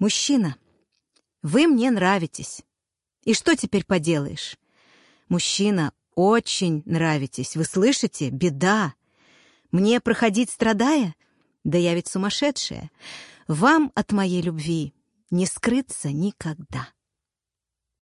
Мужчина, вы мне нравитесь. И что теперь поделаешь? Мужчина, очень нравитесь. Вы слышите? Беда. Мне проходить страдая? Да я ведь сумасшедшая. Вам от моей любви не скрыться никогда.